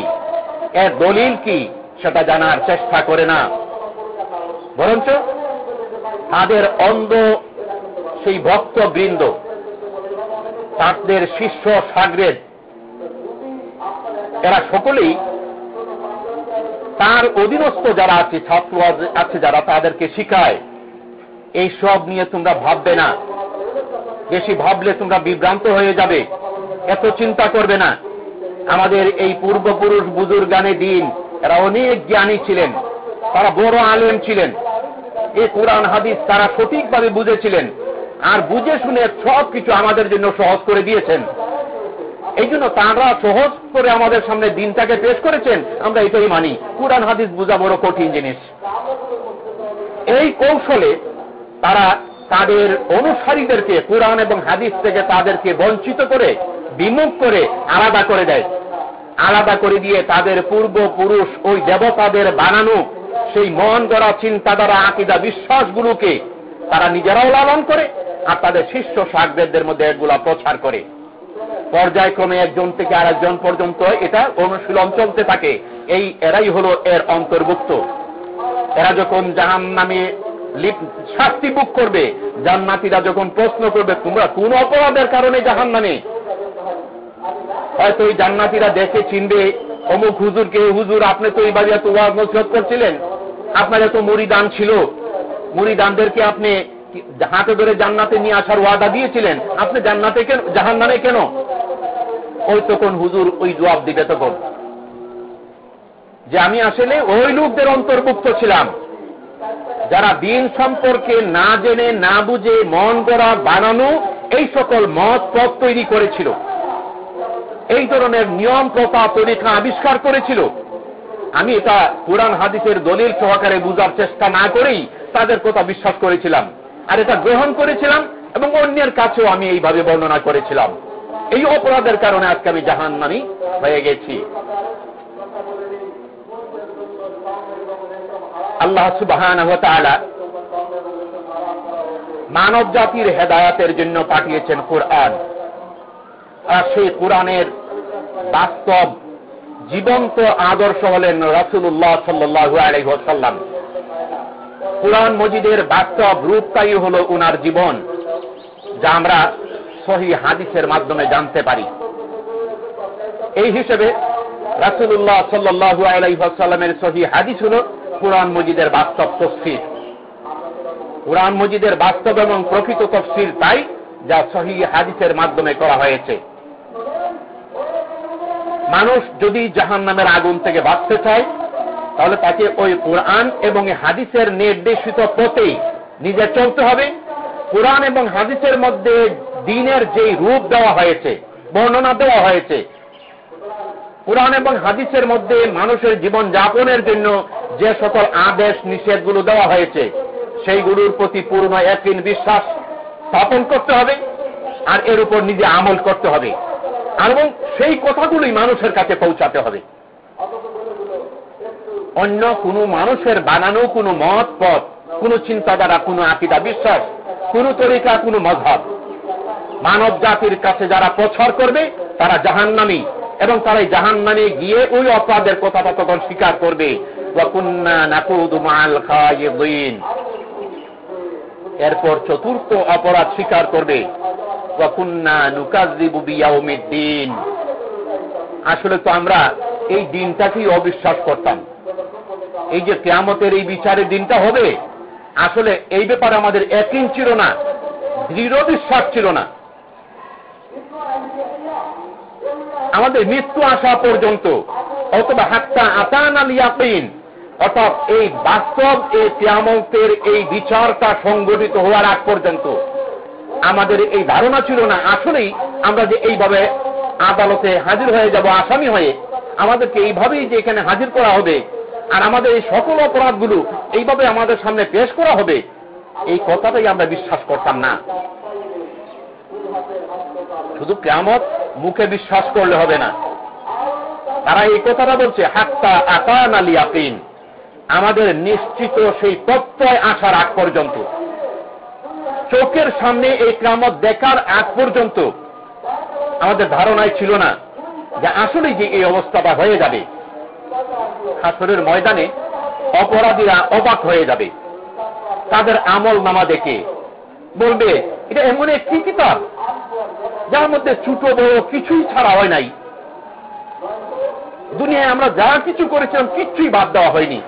এর দলিল কি? সেটা জানার চেষ্টা করে না। বরঞ্চ তাদের অন্ধ সেই ভক্তবৃন্দ, তাদের শিষ্য সাগরেদ এরা সকলেই তার অধীনস্থ যারা আছে, ছাত্র আছে যারা তাদেরকে শিখায়। এই সব নিয়ে তোমরা ভাববে না। বেশি ভাবলে তোমরা বিভ্রান্ত হয়ে যাবে। এত চিন্তা করবে না। আমাদের এই পূর্বপুরুষ বুজুর্গানে দিন, এরা অনেক জ্ঞানী ছিলেন। তারা বড় আলেম ছিলেন। এই কোরআন হাদিস তারা সঠিকভাবে বুঝেছিলেন। আর বুঝে শুনে সব কিছু আমাদের জন্য সহজ করে দিয়েছেন। এই জন্য তারা সহজ করে আমাদের সামনে দিনটাকে পেশ করেছেন, আমরা এটাই মানি। কোরআন, হাদিস বোঝা বড় কঠিন জিনিস। এই কৌশলে তারা তাদের অনুসারীদেরকে কোরআন এবং হাদিস থেকে তাদেরকে বঞ্চিত করে, বিমুখ করে আলাদা করে দেয়। আলাদা করে দিয়ে তাদের পূর্বপুরুষ ওই দেবতাদের বানানো, সেই মন গড়া চিন্তা দ্বারা আকিদা, বিশ্বাসগুলোকে তারা নিজেরাও লালন করে। আর তাদের শিষ্য সাগরেদদের মধ্যে এগুলা প্রচার করে। পর্যায়ক্রমে একজন থেকে আরেকজন পর্যন্ত এটা অনুশীলন চলতে থাকে। এই এরাই হলো এর অন্তর্ভুক্ত। এরা যখন জাহান নামে শাস্তি বুক করবে, জান্নাতিরা যখন প্রশ্ন করবে, তোমরা কোন অপরাধের কারণে জাহান নামে হয়তো এই জান্নাতিরা দেখে চিনবে, অমুক হুজুরকে হুজুর, আপনি তো এইভাবে এত ওয়াজ নসিহত করছিলেন। আপনার এত মুড়িদান ছিল। মুড়িদানদেরকে আপনি হাতে ধরে জান্নাতে নিয়ে আসার ওয়াদা দিয়েছিলেন? আপনি জান্নাতে কেন জাহান নামে কেন? ওই তখন হুজুর ওই জবাব দিবে তখন। যে আমি আসলে ওই লোকদের অন্তর্ভুক্ত ছিলাম। যারা দিন সম্পর্কে না জেনে, না বুঝে, মন গড়া, বানানো, এই সকল মত পথ তৈরি করেছিল। এই ধরনের নিয়ম, প্রথা, তরিকা আবিষ্কার করেছিল। আমি এটা কোরআন, হাদিসের দলিল সহকারে বুঝার চেষ্টা না করেই তাদের কথা বিশ্বাস করেছিলাম। আর এটা গ্রহণ করেছিলাম এবং অন্যের কাছেও আমি এইভাবে বর্ণনা করেছিলাম। এই অপরাধের কারণে আজকে আমি জাহান নামি হয়ে গেছি। আল্লাহ সুবাহান মানব জাতির হেদায়াতের জন্য পাঠিয়েছেন কোরআন। আর সেই কোরআনের বাস্তব জীবন্ত আদর্শ হলেন রসুল্লাহ সাল্লু আলহ্লাম কোরআন মজিদের বাস্তব রূপটাই হল উনার জীবন, যা আমরা সহি হাদিসের মাধ্যমে জানতে পারি। এই হিসেবে রাসুল্লাহ সাল্লু আলাইসাল্লামের সহি হাদিস হল কোরআন মজিদের বাস্তব তফসির কোরআন মজিদের বাস্তব এবং প্রকৃত তফসির তাই যা সহি হাদিসের মাধ্যমে করা হয়েছে। মানুষ যদি জাহান নামের আগুন থেকে বাঁচতে চায় তাহলে তাকে ওই কোরআন এবং হাদিসের নির্দেশিত পথেই নিজে চলতে হবে। কোরআন এবং হাদিসের মধ্যে দিনের যেই রূপ দেওয়া হয়েছে, বর্ণনা দেওয়া হয়েছে, কোরআন এবং হাদিসের মধ্যে মানুষের জীবন যাপনের জন্য যে সকল আদেশ, নিষেধগুলো দেওয়া হয়েছে, সেইগুলোর প্রতি পূর্ণ একদিন বিশ্বাস স্থাপন করতে হবে আর এর উপর নিজে আমল করতে হবে। এবং সেই কথাগুলোই মানুষের কাছে পৌঁছাতে হবে। অন্য কোনো মানুষের বানানো কোনো মত, পথ, কোন চিন্তাধারা কোনো আকিদা, বিশ্বাস, কোন তরিকা, কোনো মজহব। মানব জাতির কাছে যারা প্রচার করবে, তারা জাহান নামি এবং তারা এই জাহান নামে গিয়ে ওই অপরাধের কথাটা তখন স্বীকার করবে। এরপর চতুর্থ অপরাধ স্বীকার করবে। আসলে তো আমরা এই দিনটাকেই অবিশ্বাস করতাম। এই যে কেয়ামতের এই বিচারের দিনটা হবে, আসলে এই ব্যাপারে আমাদের একই ছিল না, দৃঢ় বিশ্বাস ছিল না। আমাদের মৃত্যু আসা পর্যন্ত, অথবা হাত্তা আতান আল ইয়াকিন অর্থাৎ এই বাস্তব এই কেয়ামতের এই বিচারটা সংগঠিত হওয়ার আগ পর্যন্ত। আমাদের এই ধারণা ছিল না, আসলেই আমরা যে এইভাবে আদালতে হাজির হয়ে যাব, আসামি হয়ে, আমাদেরকে এইভাবেই যে এখানে হাজির করা হবে আর আমাদের এই সকল অপরাধগুলো এইভাবে আমাদের সামনে পেশ করা হবে, এই কথাটাই আমরা বিশ্বাস করতাম না। শুধু কেমত মুখে বিশ্বাস করলে হবে না। তারা এই কথাটা বলছে, হাত্তা আকান আলী আকিন আমাদের নিশ্চিত সেই তত্ত্বয় আসার আগ পর্যন্ত। চোখের সামনে এই ক্রামত দেখার আগ পর্যন্ত আমাদের ধারণায় ছিল না যে আসলে যে এই অবস্থাটা হয়ে যাবে। হাসরের ময়দানে অপরাধীরা অবাক হয়ে যাবে। তাদের আমল নামা দেখে বলবে, এটা এমন একটি কিতাব যার মধ্যে ছোট, বড় কিছুই ছাড়া হয় নাই। দুনিয়ায় আমরা যা কিছু করেছিলাম কিচ্ছুই বাদ দেওয়া হয়নি।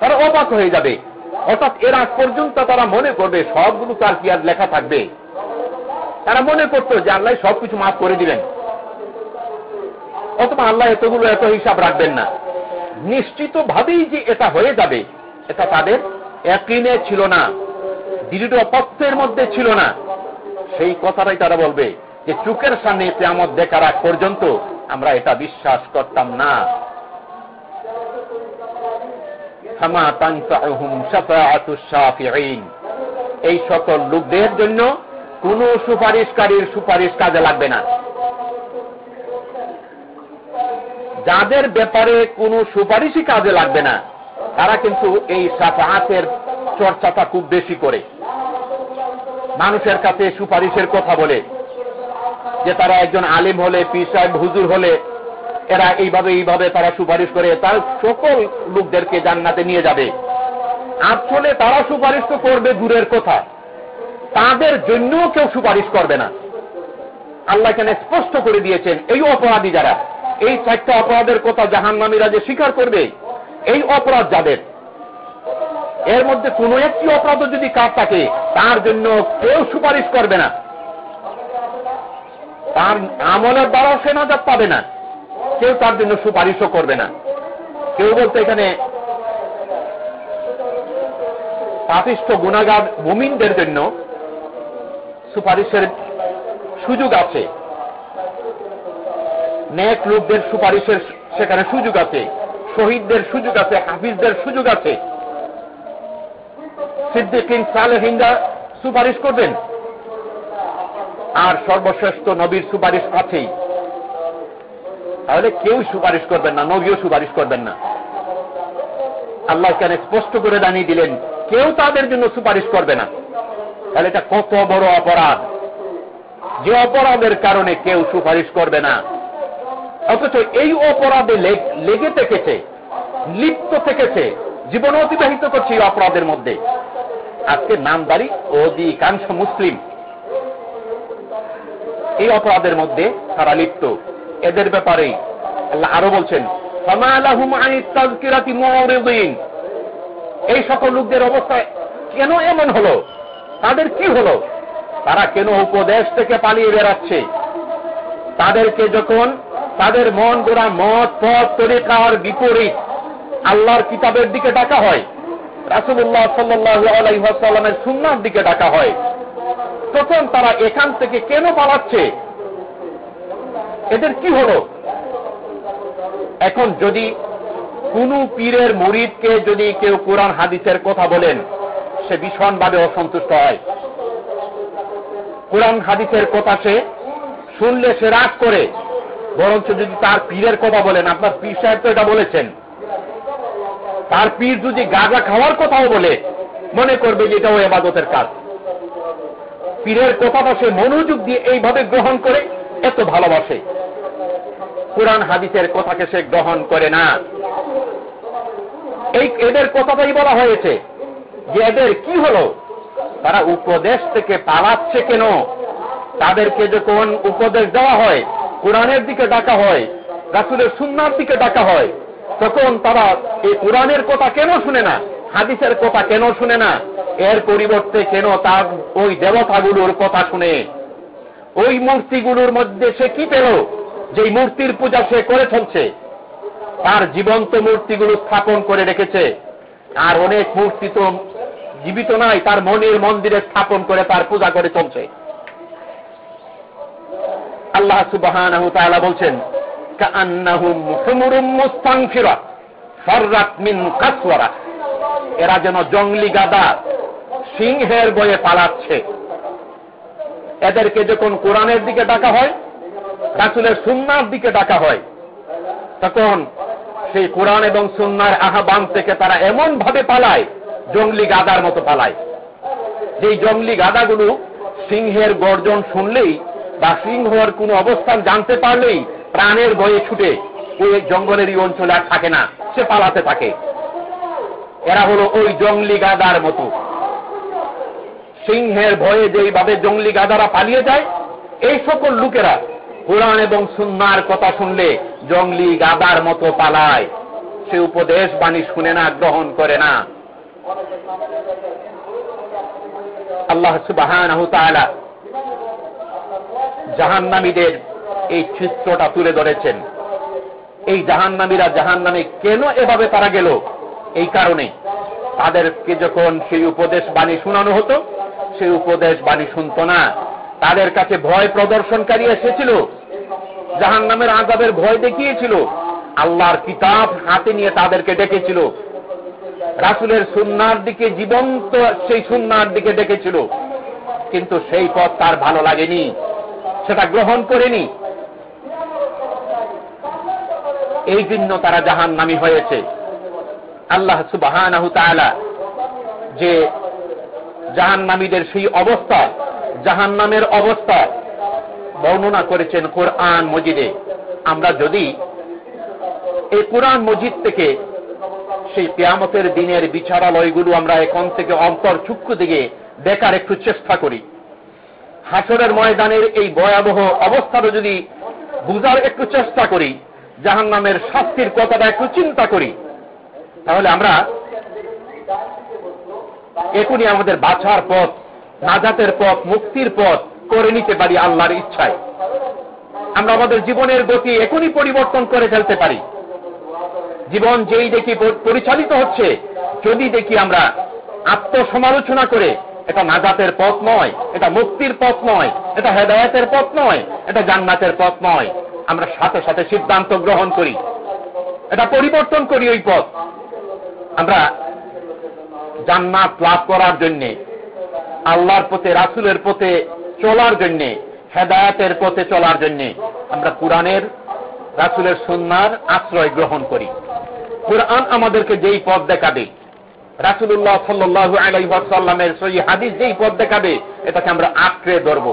তারা অবাক হয়ে যাবে। অর্থাৎ এর আগ পর্যন্ত তারা মনে করবে, সবগুলো তার কি আর লেখা থাকবে? তারা মনে করতো যে আল্লাহ সবকিছু মাফ করে দিলেন অথবা আল্লাহ এতগুলো এত হিসাব রাখবেন না। নিশ্চিত ভাবেই যে এটা হয়ে যাবে, এটা তাদের একদিনে ছিল না, দৃঢ় পক্ষের মধ্যে ছিল না। সেই কথাটাই তারা বলবে যে চুকের সামনে প্রামত দেখার আগ পর্যন্ত আমরা এটা বিশ্বাস করতাম না। এই সকল লোকদের জন্য কোন সুপারিশকারীর সুপারিশ কাজে লাগবে না। যাদের ব্যাপারে কোনো সুপারিশই কাজে লাগবে না, তারা কিন্তু এই সাফাহাতের চর্চাটা খুব বেশি করে। মানুষের কাছে সুপারিশের কথা বলে, যে তারা একজন আলিম হলে, পীর সাহেব, হুজুর হলে, এরা এইভাবে এইভাবে তারা সুপারিশ করে, তার সকল লোকদেরকে জান্নাতে নিয়ে যাবে। আসলে তারা সুপারিশ তো করবে দূরের কথা। তাদের জন্য কেউ সুপারিশ করবে না। আল্লাহ এখানে স্পষ্ট করে দিয়েছেন, এই অপরাধী যারা এই চারটা অপরাধের কথা জাহান্নামীরা যে স্বীকার করবে, এই অপরাধ যাদের? এর মধ্যে কোন একটি অপরাধ যদি কাজ থাকে, তার জন্য কেউ সুপারিশ করবে না। তার আমলের দ্বারাও সে নাজাত পাবে না। কেউ তার জন্য সুপারিশও করবে না। কেউ বলতে এখানে পাপিষ্ঠ গুণাগার মুমিনদের জন্য সুপারিশের সুযোগ আছে। নেক লোকদের সুপারিশের সেখানে সুযোগ আছে, শহীদদের সুযোগ আছে, হাফিজদের সুযোগ আছে। সিদ্দিকিন সালেহিনরা সুপারিশ করবেন। আর সর্বশ্রেষ্ঠ নবীর সুপারিশ আছেই। তাহলে কেউ সুপারিশ করবেন না, নবীও সুপারিশ করবেন না। আল্লাহ কেন স্পষ্ট করে জানিয়ে দিলেন, কেউ তাদের জন্য সুপারিশ করবে না। তাহলে এটা কত বড় অপরাধ। যে অপরাধের কারণে কেউ সুপারিশ করবে না। অথচ এই অপরাধে লেগে থেকেছে, লিপ্ত থেকেছে জীবন অতিবাহিত করছে এই অপরাধের মধ্যে। আজকে নামদারি অধিকাংশ মুসলিম। এই অপরাধের মধ্যে তারা লিপ্ত। এদের ব্যাপারে আরও বলছেন এই সকল লোকদের অবস্থা কেন এমন হলো? তাদের কি হলো? তারা কেন উপদেশ থেকে পালিয়ে বেড়াচ্ছে? তাদেরকে যখন তাদের মন গোড়া মত, পথ তরিকার বিপরীত। আল্লাহর কিতাবের দিকে ডাকা হয়। রাসুল্লাহ সাল্লামের সুন্নার দিকে ডাকা হয়। তখন তারা এখান থেকে কেন পালাচ্ছে? এদের কি হল? এখন যদি কোন পীরের মরিদকে যদি কেউ কোরআন, হাদিসের কথা বলেন, সে ভীষণভাবে অসন্তুষ্ট হয়। কোরআন, হাদিসের কথা সে শুনলে সে রাগ করে। বরঞ্চ যদি তার পীরের কথা বলেন, আপনার পীর সাহেব তো এটা বলেছেন। তার পীর যদি গাঁজা খাওয়ার কথাও বলে, মনে করবে যে এটাও এবাদতের কাজ। পীরের কথাটা সে মনোযোগ দিয়ে এইভাবে গ্রহণ করে, এত ভালোবাসে। কোরআন হাদিসের কথাকে সে গ্রহণ করে না। এই এদের কথাটাই বলা হয়েছে যে এদের কি হলো? তারা উপদেশ থেকে পালাচ্ছে কেন? তাদেরকে যখন উপদেশ দেওয়া হয় কোরআনের দিকে ডাকা হয়, রাসুলের সুন্নার দিকে ডাকা হয়, তখন তারা এই কোরআনের কথা কেন শুনে না, হাদিসের কথা কেন শুনে না, এর পরিবর্তে কেন তার ওই দেবতাগুলোর কথা শুনে? ওই মূর্তিগুলোর মধ্যে সে কি পেল যে মূর্তির পূজা সে করে চলছে? তার জীবন্ত মূর্তিগুলো স্থাপন করে রেখেছে, আর অনেক মূর্তি তো জীবিত নাই, তার মনের মন্দিরে স্থাপন করে তার পূজা করে চলছে। আল্লাহ সুবাহ বলছেন এরা যেন জঙ্গলি গাদা, সিংহের বয়ে পালাচ্ছে। এদেরকে যখন কোরআনের দিকে ডাকা হয়, রাসুলের সুন্নার দিকে ডাকা হয়, তখন সেই কোরআন এবং সুন্নার আহ্বান থেকে তারা এমন ভাবে পালায় জঙ্গলি গাদার মতো পালায়। যেই জঙ্গলি গাদাগুলো সিংহের গর্জন শুনলেই বা সিংহর কোন অবস্থান জানতে পারলেই প্রাণের বয়ে ছুটে ওই জঙ্গলেরই অঞ্চলে আর থাকে না, সে পালাতে থাকে। এরা হলো ওই জঙ্গলি গাদার মতো। সিংহের ভয়ে যেইভাবে জঙ্গলি গাদারা পালিয়ে যায়, এই সকল লোকেরা কোরআন এবং সুন্নার কথা শুনলে জঙ্গলি গাদার মতো পালায়। সে উপদেশ বাণী শুনে না, গ্রহণ করে না। আল্লাহ সুবাহ জাহান্নামীদের এই চিত্রটা তুলে ধরেছেন। এই জাহান্নামীরা জাহান্নামে কেন এভাবে তারা গেল? এই কারণে। তাদেরকে যখন সেই উপদেশ বাণী শোনানো হতো, সেই উপদেশ বাণী শুনত না। তাদের কাছে ভয় প্রদর্শনকারী এসেছিল। জাহান নামের আজাবের ভয় দেখিয়েছিল। আল্লাহর কিতাব হাতে নিয়ে তাদেরকে ডেকেছিল। রাসুলের সুন্নার দিকে জীবন্ত সেই সুন্নার দিকে ডেকেছিল। কিন্তু সেই পথ তার ভালো লাগেনি। সেটা গ্রহণ করেনি। এই জন্য তারা জাহান নামি হয়েছে। আল্লাহ সুবাহ যে জাহান নামীদের সেই অবস্থা জাহান নামের অবস্থা বর্ণনা করেছেন কোরআন মজিদে। আমরা যদি এই কোরআন মজিদ থেকে সেই পেয়ামতের দিনের বিচারালয়গুলো আমরা এখন থেকে অন্তর চুক্কু দিকে দেখার একটু চেষ্টা করি। হাসরের ময়দানের এই ভয়াবহ অবস্থাটা যদি বুঝার একটু চেষ্টা করি জাহান নামের শাস্তির কথাটা একটু চিন্তা করি, তাহলে আমরা এখনই আমাদের বাছার পথ, নাজাতের পথ, মুক্তির পথ করে নিতে পারি আল্লাহর ইচ্ছায়। আমরা আমাদের জীবনের গতি এখনই পরিবর্তন করে ফেলতে পারি। জীবন যেই দেখি পরিচালিত হচ্ছে, যদি দেখি আমরা আত্মসমালোচনা করে এটা নাজাতের পথ নয়, এটা মুক্তির পথ নয়, এটা হেদায়তের পথ নয়, এটা জান্নাতের পথ নয়। আমরা সাথে সাথে সিদ্ধান্ত গ্রহণ করি, এটা পরিবর্তন করি ওই পথ। আমরা জান্নাত লাভ করার জন্য, আল্লাহর পথে, রাসুলের পথে চলার জন্য, হেদায়তের পথে চলার জন্য আমরা কোরআনের, রাসুলের সন্ন্যার আশ্রয় গ্রহণ করি। কোরআন আমাদেরকে যেই পথ দেখাবে রাসুল্লাহ সাল্লাহ আলাইসাল্লামের সই হাদিস যেই পথ দেখাবে এটাকে আমরা আঁকড়ে ধরব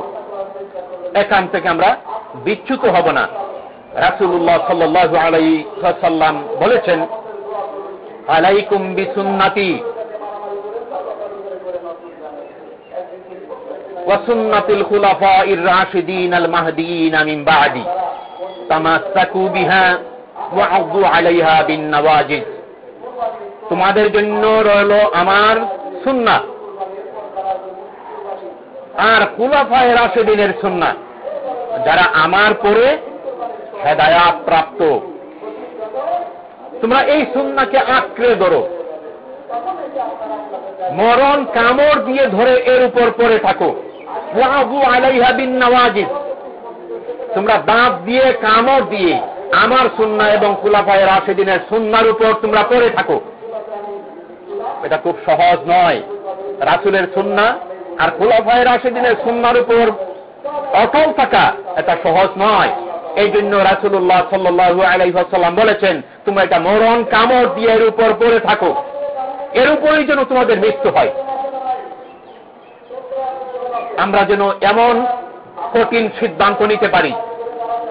এখান থেকে আমরা বিচ্যুত হব না রাসুল্লাহ সাল্লাহ আলাইসাল্লাম বলেছেন আলাইকুম বিসুন্নাতি وسنة الخلفاء الراشدين المهديين من بعدي تمسكوا بها وعضوا عليها بالنواجذ তোমাদের জন্য রইল আমার সুন্না আর কুলাফায় রাশেদিনের সুন্না যারা আমার পরে হেদায়াত প্রাপ্ত। তোমরা এই সুন্নাকে আঁকড়ে ধরো। মরণ কামড় দিয়ে ধরে এর উপর পরে থাকো। তোমরা দাঁত দিয়ে কামড় দিয়ে আমার সুন্না এবং কুলাফায় রাশেদিনের সুন্নার উপর তোমরা পড়ে থাকো। এটা খুব সহজ নয়। রাসুলের সুন্না আর কুলাফায় রাশেদিনের সুন্নার উপর অটল থাকা এটা সহজ নয়। এই জন্য রাসুল্লাহ সাল্লু আলাইসাল্লাম বলেছেন, তোমরা এটা মরণ কামড় দিয়ে এর উপর পড়ে থাকো। এর উপরেই যেন তোমাদের মৃত্যু হয়। আমরা যেন এমন কঠিন সিদ্ধান্ত নিতে পারি।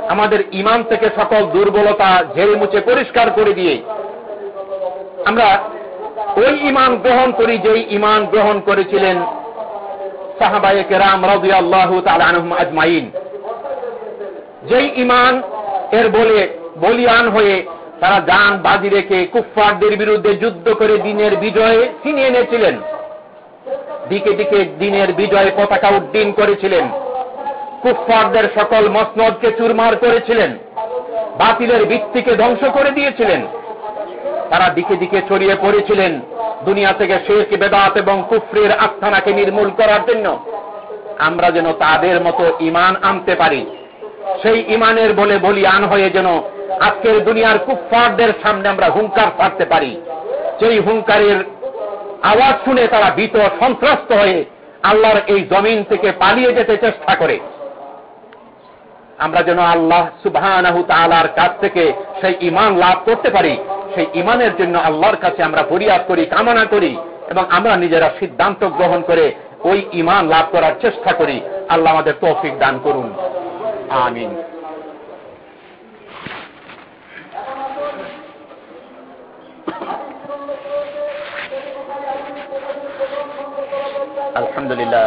আমাদের ইমান থেকে সকল দুর্বলতা ঝেড়ে মুছে পরিষ্কার করে দিয়ে আমরা ওই ইমান গ্রহণ করি যেই ইমান গ্রহণ করেছিলেন সাহাবায়ে কেরাম রাজি আল্লাহ আজমাইন। যেই ইমান এর বলে বলিয়ান হয়ে তারা যান বাজি রেখে কুফফারদের বিরুদ্ধে যুদ্ধ করে দিনের বিজয়ে ছিনিয়ে এনেছিলেন। দিকে দিকে দিনের বিজয়ে পতাকা উড্ডীন করেছিলেন। কুফফারদের সকল মসনদকে চুরমার করেছিলেন। বাতিলের ভিত্তিকে ধ্বংস করে দিয়েছিলেন। তারা দিকে দিকে ছড়িয়ে পড়েছিলেন। দুনিয়া থেকে শেখ, বেদাত এবং কুফরের আস্থানাকে নির্মূল করার জন্য। আমরা যেন তাদের মতো ইমান আনতে পারি। সেই ইমানের বলে বলিয়ান হয়ে যেন আজকের দুনিয়ার কুফফারদের সামনে আমরা হুঙ্কার ছাড়তে পারি। সেই হুঙ্কারের আওয়াজ শুনে তারা ভীত সন্ত্রস্ত হয়ে আল্লাহর এই জমিন থেকে পালিয়ে যেতে চেষ্টা করে। আমরা যেন আল্লাহ সুবাহ তালার কাছ থেকে সেই ইমান লাভ করতে পারি, সেই ইমানের জন্য আল্লাহর কাছে আমরা পরিয়াদ করি, কামনা করি এবং আমরা নিজেরা সিদ্ধান্ত গ্রহণ করে ওই ইমান লাভ করার চেষ্টা করি। আল্লাহ আমাদের তৌফিক দান করুন। আমিন। আলহামদুলিল্লাহ।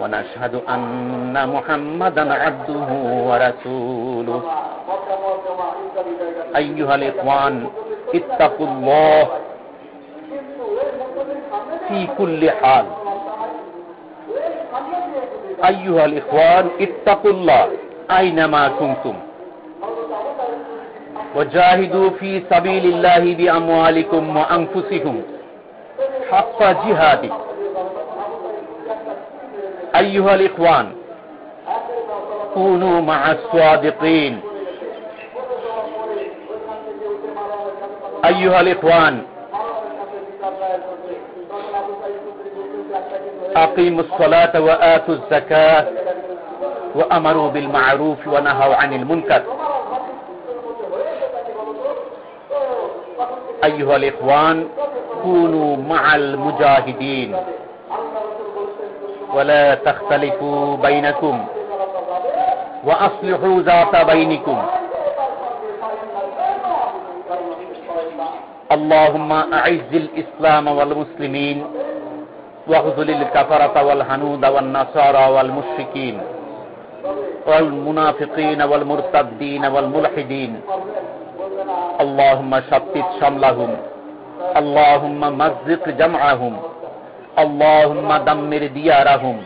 ونشهد أن محمدا عبده ورسوله. أيها الإخوان اتقوا الله في كل حال. أيها الإخوان اتقوا الله أينما كنتم. وجاهدوا في سبيل الله بأموالكم وأنفسكم حق جهاده. أيها الإخوان كونوا مع الصادقين. أيها الإخوان أقيموا الصلاة وآتوا الزكاة وأمروا بالمعروف ونهوا عن المنكر. أيها الإخوان كونوا مع المجاهدين. ولا تختلفوا بينكم وأصلحوا ذات بينكم. اللهم أعز الإسلام والمسلمين واخذل الكفرة والهنود والنصارى والمشركين والمنافقين والمرتدين والملحدين. اللهم شتت شملهم. اللهم مزق جمعهم. اللهم دمر ديارهم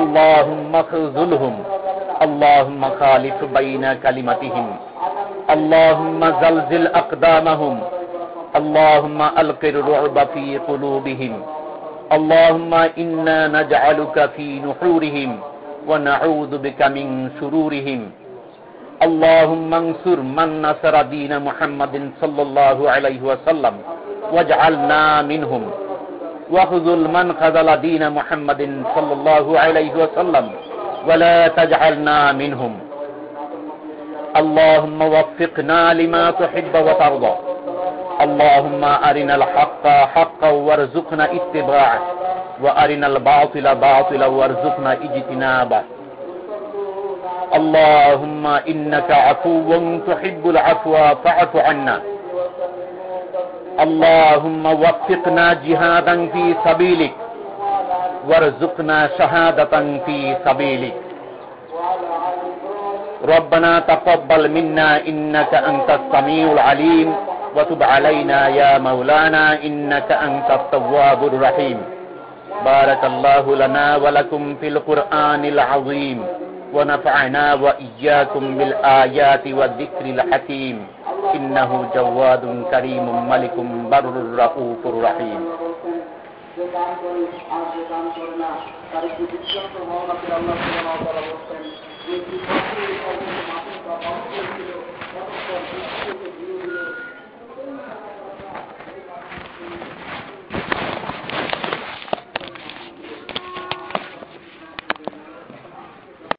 اللهم خذلهم اللهم خالف بين كلمتهم اللهم زلزل أقدامهم اللهم ألق الرعب في قلوبهم اللهم إنا نجعلك في نحورهم ونعوذ بك من شرورهم اللهم انصر من نصر دين محمد صلى الله عليه وسلم واجعلنا منهم واخذل من خذل دين محمد صلى الله عليه وسلم ولا تجعلنا منهم. اللهم وفقنا لما تحب وترضى. اللهم أرنا الحق حقا وارزقنا اتباعه وأرنا الباطل باطلا وارزقنا اجتنابه. اللهم إنك عفو تحب العفو فاعف عنا. اللهم وفقنا جهادا في سبيلك وارزقنا شهادة في سبيلك. ربنا تقبل منا إنك أنت السميع العليم وتب علينا يا مولانا إنك أنت التواب الرحيم. بارك الله لنا ولكم في القرآن العظيم. ونفعنا وإياكم بالآيات والذكر الحكيم. إنه جواد كريم ملك بر رؤوف رحيم